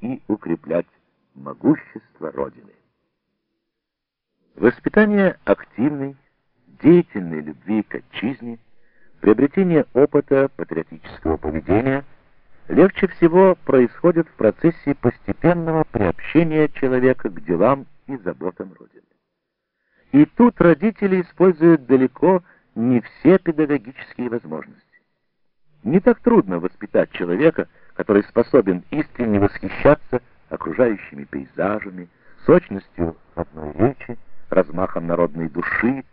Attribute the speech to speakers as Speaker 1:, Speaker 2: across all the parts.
Speaker 1: и укреплять могущество Родины. Воспитание активной, деятельной любви к отчизне, приобретение опыта патриотического поведения легче всего происходит в процессе постепенного приобщения человека к делам и заботам Родины. И тут родители используют далеко не все педагогические возможности. Не так трудно воспитать человека, который способен искренне восхищаться окружающими пейзажами, сочностью одной речи, размахом народной души,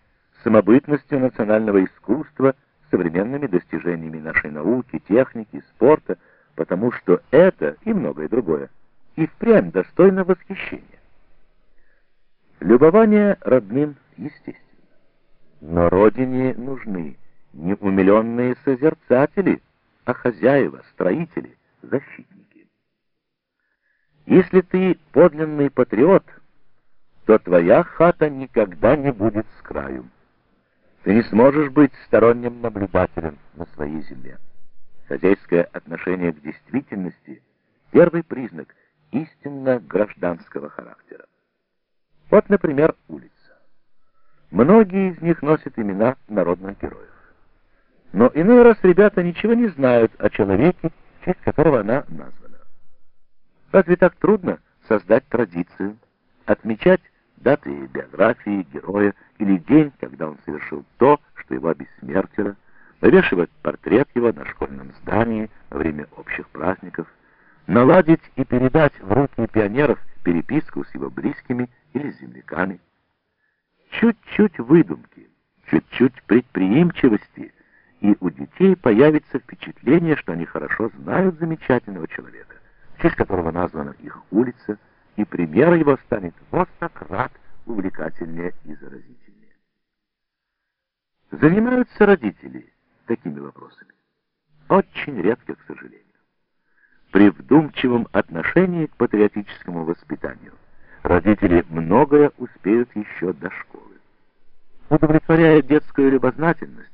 Speaker 1: самобытностью национального искусства, современными достижениями нашей науки, техники, спорта, потому что это и многое другое и впрямь достойно восхищения. Любование родным естественно. Но родине нужны не умиленные созерцатели, а хозяева, строители, защитники. Если ты подлинный патриот, то твоя хата никогда не будет с краю. Ты не сможешь быть сторонним наблюдателем на своей земле. Хозяйское отношение к действительности — первый признак истинно гражданского характера. Вот, например, улица. Многие из них носят имена народных героев. Но иной раз ребята ничего не знают о человеке, честь которого она названа. Разве так трудно создать традицию, отмечать даты биографии героя или день, когда он совершил то, что его обессмертило, вывешивать портрет его на школьном здании во время общих праздников, наладить и передать в руки пионеров переписку с его близкими или земляками. Чуть-чуть выдумки, чуть-чуть предприимчивости, и у детей появится впечатление, что они хорошо знают замечательного человека, в честь которого названа их улица, и пример его станет вот так рад увлекательнее и заразительнее. Занимаются родители такими вопросами? Очень редко, к сожалению. При вдумчивом отношении к патриотическому воспитанию родители многое успеют еще до школы. Удовлетворяя детскую любознательность,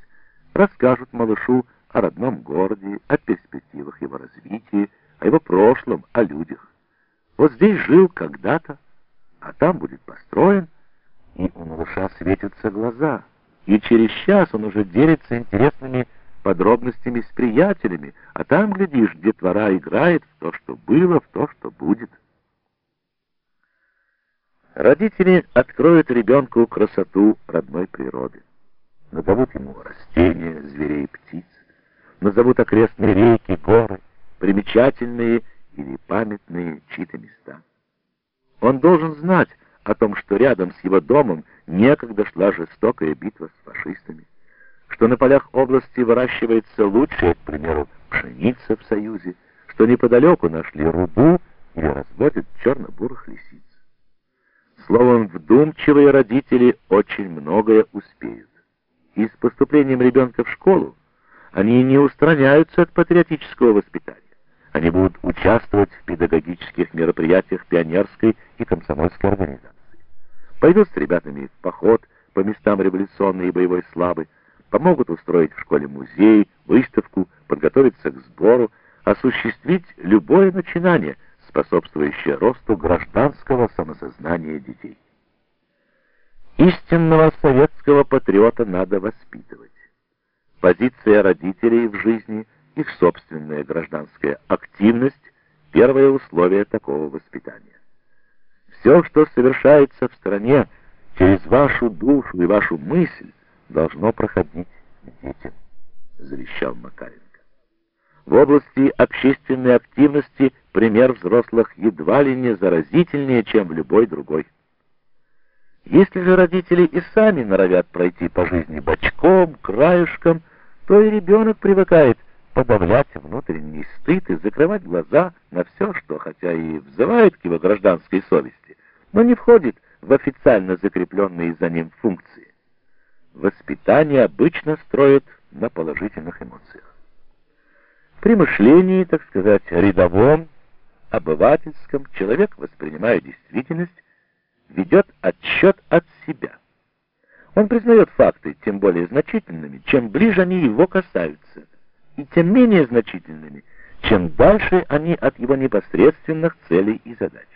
Speaker 1: расскажут малышу о родном городе, о перспективах его развития, о его прошлом, о людях. Вот здесь жил когда-то, а там будет построен, и у малыша светятся глаза, и через час он уже делится интересными подробностями с приятелями, а там, глядишь, детвора играет в то, что было, в то, что будет. Родители откроют ребенку красоту родной природы. Назовут ему растения, зверей, птиц. Назовут окрестные реки, горы, примечательные или памятные чьи-то места. Он должен знать о том, что рядом с его домом некогда шла жестокая битва с фашистами, что на полях области выращивается лучшая, к примеру, пшеница в Союзе, что неподалеку нашли руду или разводят черно-бурых лисиц. Словом, вдумчивые родители очень многое успеют. И с поступлением ребенка в школу они не устраняются от патриотического воспитания. Они будут участвовать в педагогических мероприятиях пионерской и комсомольской организации. Пойдут с ребятами в поход по местам революционной и боевой славы, помогут устроить в школе музей, выставку, подготовиться к сбору, осуществить любое начинание, способствующее росту гражданского самосознания детей. Истинного советского патриота надо воспитывать. Позиция родителей в жизни, их собственная гражданская активность – первое условие такого воспитания. Все, что совершается в стране, через вашу душу и вашу мысль, должно проходить детям, завещал Макаренко. В области общественной активности пример взрослых едва ли не заразительнее, чем в любой другой. Если же родители и сами норовят пройти по жизни бочком, краешком, то и ребенок привыкает подавлять внутренний стыд и закрывать глаза на все, что, хотя и взывает к его гражданской совести, но не входит в официально закрепленные за ним функции. Воспитание обычно строят на положительных эмоциях. При мышлении, так сказать, рядовом, обывательском, человек, воспринимая действительность, ведет отсчет от себя. Он признает факты тем более значительными, чем ближе они его касаются, и тем менее значительными, чем дальше они от его непосредственных целей и задач.